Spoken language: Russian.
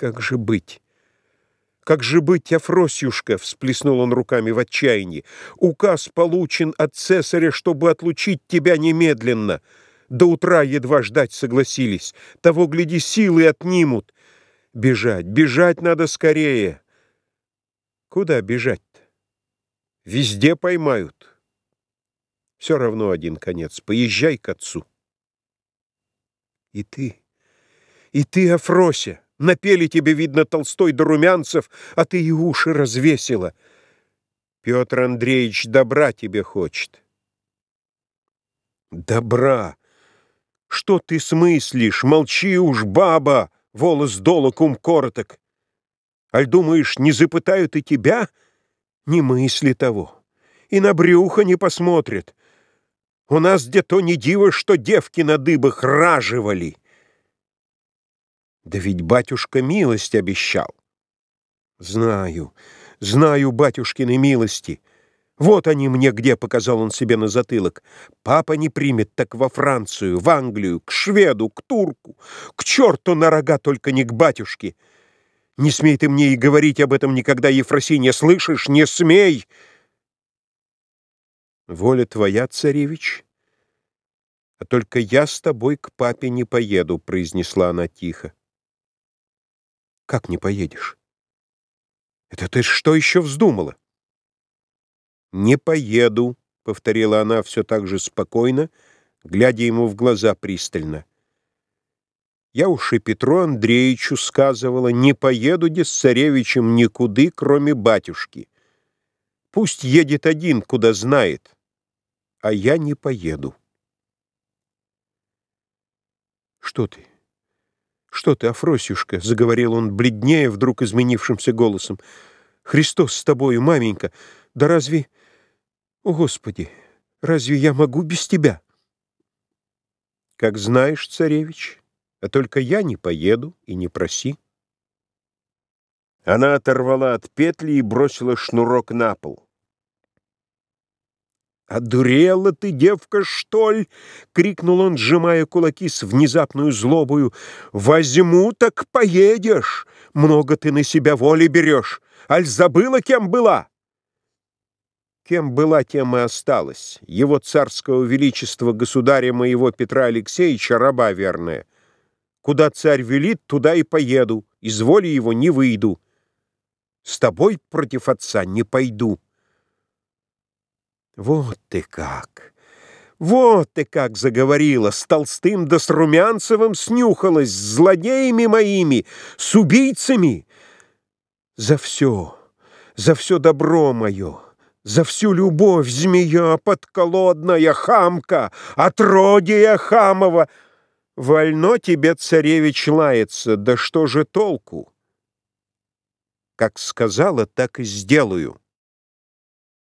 Как же быть? Как же быть, Афросьюшка, всплеснул он руками в отчаянии. Указ получен от цесаря, чтобы отлучить тебя немедленно. До утра едва ждать согласились. Того, гляди, силы отнимут. Бежать, бежать надо скорее. Куда бежать-то? Везде поймают. Все равно один конец. Поезжай к отцу. И ты, и ты, Афрося, напели тебе, видно, Толстой до румянцев, а ты и уши развесила. Петр Андреевич добра тебе хочет. Добра! Что ты смыслишь? Молчи уж, баба! Волос долокум короток. Аль думаешь, не запытают и тебя? Не мысли того. И на брюхо не посмотрят. У нас где-то не диво, что девки на дыбах раживали. Да ведь батюшка милость обещал. Знаю, знаю батюшкины милости. Вот они мне где, показал он себе на затылок. Папа не примет, так во Францию, в Англию, к шведу, к турку, к черту на рога, только не к батюшке. Не смей ты мне и говорить об этом никогда, Ефросинья, слышишь? Не смей!» «Воля твоя, царевич, а только я с тобой к папе не поеду», — произнесла она тихо. «Как не поедешь? Это ты что еще вздумала?» «Не поеду», — повторила она все так же спокойно, глядя ему в глаза пристально. «Я уж и Петру Андреевичу сказывала, не поеду де с царевичем никуды, кроме батюшки. Пусть едет один, куда знает» а я не поеду. «Что ты? Что ты, Афросюшка?» — заговорил он бледнее, вдруг изменившимся голосом. «Христос с тобою, маменька! Да разве... О, Господи! Разве я могу без тебя?» «Как знаешь, царевич, а только я не поеду и не проси». Она оторвала от петли и бросила шнурок на пол. «Одурела ты, девка, что ли?» — крикнул он, сжимая кулаки с внезапную злобою. «Возьму, так поедешь! Много ты на себя воли берешь! Аль забыла, кем была?» Кем была, тем и осталась. Его царского величества государя моего Петра Алексеевича, раба верная. Куда царь велит, туда и поеду, из воли его не выйду. С тобой против отца не пойду. Вот ты как! Вот ты как заговорила, с Толстым да с Румянцевым снюхалась, с злодеями моими, с убийцами. За все, за все добро мое, за всю любовь, змея подколодная, хамка, отродья хамова. Вольно тебе, царевич, лается, да что же толку? Как сказала, так и сделаю.